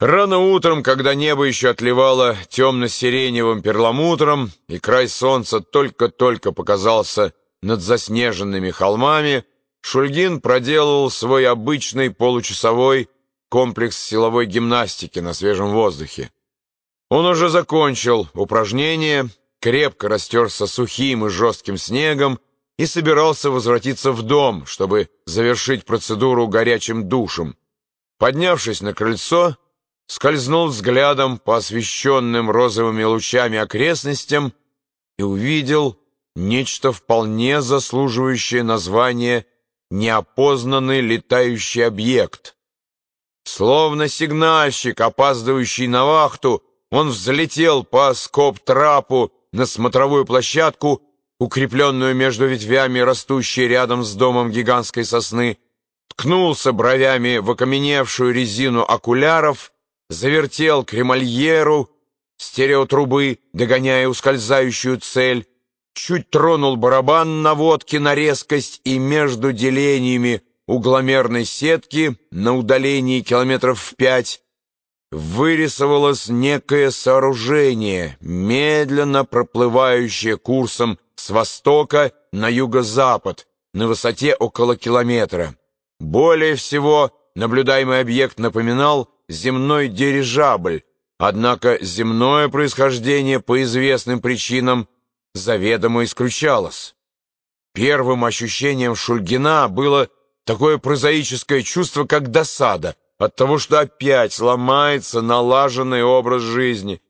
Рано утром, когда небо еще отливало темно-сиреневым перламутром, и край солнца только-только показался над заснеженными холмами, Шульгин проделывал свой обычный получасовой комплекс силовой гимнастики на свежем воздухе. Он уже закончил упражнение, крепко растерся сухим и жестким снегом и собирался возвратиться в дом, чтобы завершить процедуру горячим душем. Поднявшись на крыльцо, скользнул взглядом по освещенным розовыми лучами окрестностям и увидел нечто вполне заслуживающее название «неопознанный летающий объект». Словно сигнальщик, опаздывающий на вахту, он взлетел по скоб-трапу на смотровую площадку, укрепленную между ветвями, растущей рядом с домом гигантской сосны, ткнулся бровями в окаменевшую резину окуляров завертел кремальеру стереотрубы, догоняя ускользающую цель, чуть тронул барабан наводки на резкость и между делениями угломерной сетки на удалении километров в пять вырисовалось некое сооружение, медленно проплывающее курсом с востока на юго-запад на высоте около километра. Более всего, наблюдаемый объект напоминал земной дирижабль, однако земное происхождение по известным причинам заведомо исключалось. Первым ощущением Шульгина было такое прозаическое чувство, как досада от того, что опять ломается налаженный образ жизни.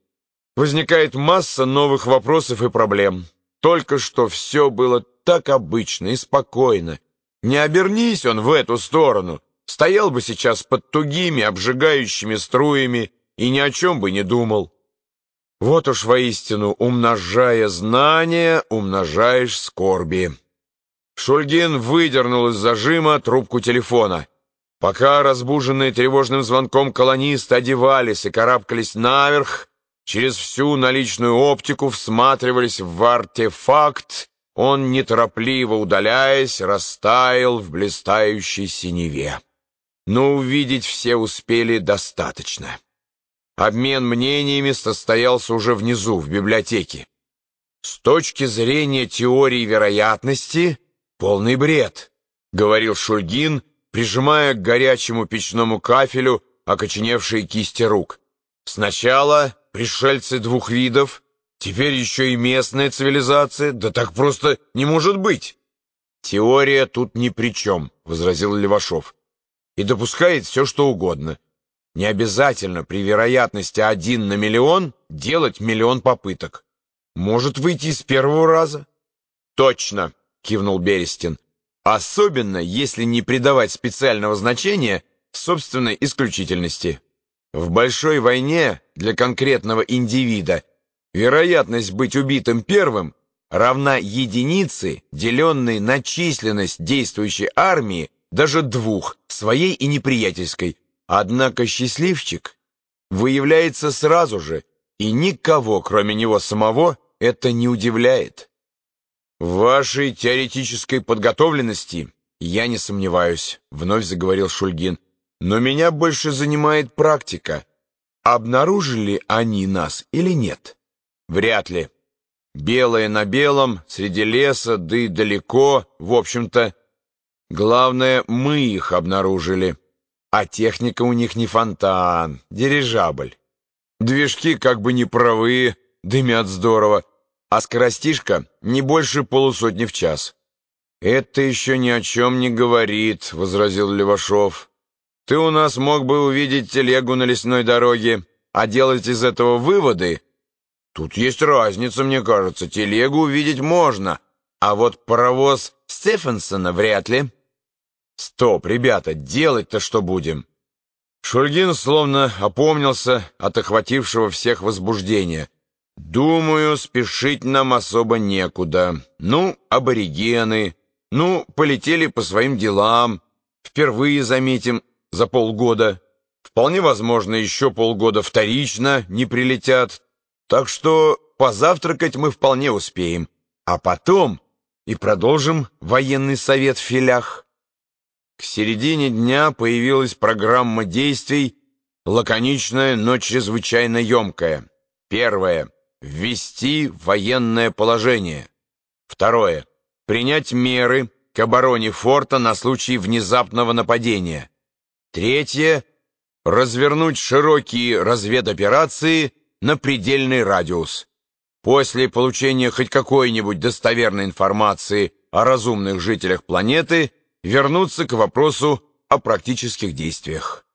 Возникает масса новых вопросов и проблем. Только что все было так обычно и спокойно. Не обернись он в эту сторону — стоял бы сейчас под тугими, обжигающими струями и ни о чем бы не думал. Вот уж воистину, умножая знания, умножаешь скорби. Шульгин выдернул из зажима трубку телефона. Пока разбуженные тревожным звонком колонисты одевались и карабкались наверх, через всю наличную оптику всматривались в артефакт, он, неторопливо удаляясь, растаял в блистающей синеве но увидеть все успели достаточно. Обмен мнениями состоялся уже внизу, в библиотеке. С точки зрения теории вероятности, полный бред, говорил Шульгин, прижимая к горячему печному кафелю окоченевшие кисти рук. Сначала пришельцы двух видов, теперь еще и местная цивилизация, да так просто не может быть. Теория тут ни при чем, возразил Левашов и допускает все, что угодно. Не обязательно при вероятности один на миллион делать миллион попыток. Может выйти с первого раза. Точно, кивнул Берестин. Особенно, если не придавать специального значения собственной исключительности. В большой войне для конкретного индивида вероятность быть убитым первым равна единице, деленной на численность действующей армии даже двух, своей и неприятельской. Однако счастливчик выявляется сразу же, и никого, кроме него самого, это не удивляет. В вашей теоретической подготовленности я не сомневаюсь, вновь заговорил Шульгин. Но меня больше занимает практика. Обнаружили они нас или нет? Вряд ли. Белое на белом, среди леса, да и далеко, в общем-то, Главное, мы их обнаружили. А техника у них не фонтан, дирижабль. Движки как бы не правые, дымят здорово, а скоростишка не больше полусотни в час. «Это еще ни о чем не говорит», — возразил Левашов. «Ты у нас мог бы увидеть телегу на лесной дороге, а делать из этого выводы...» «Тут есть разница, мне кажется. Телегу увидеть можно, а вот паровоз Стефенсона вряд ли». «Стоп, ребята, делать-то что будем?» Шульгин словно опомнился от охватившего всех возбуждения. «Думаю, спешить нам особо некуда. Ну, аборигены. Ну, полетели по своим делам. Впервые заметим за полгода. Вполне возможно, еще полгода вторично не прилетят. Так что позавтракать мы вполне успеем. А потом и продолжим военный совет в филях». К середине дня появилась программа действий, лаконичное, но чрезвычайно емкое. Первое. Ввести военное положение. Второе. Принять меры к обороне форта на случай внезапного нападения. Третье. Развернуть широкие разведоперации на предельный радиус. После получения хоть какой-нибудь достоверной информации о разумных жителях планеты вернуться к вопросу о практических действиях.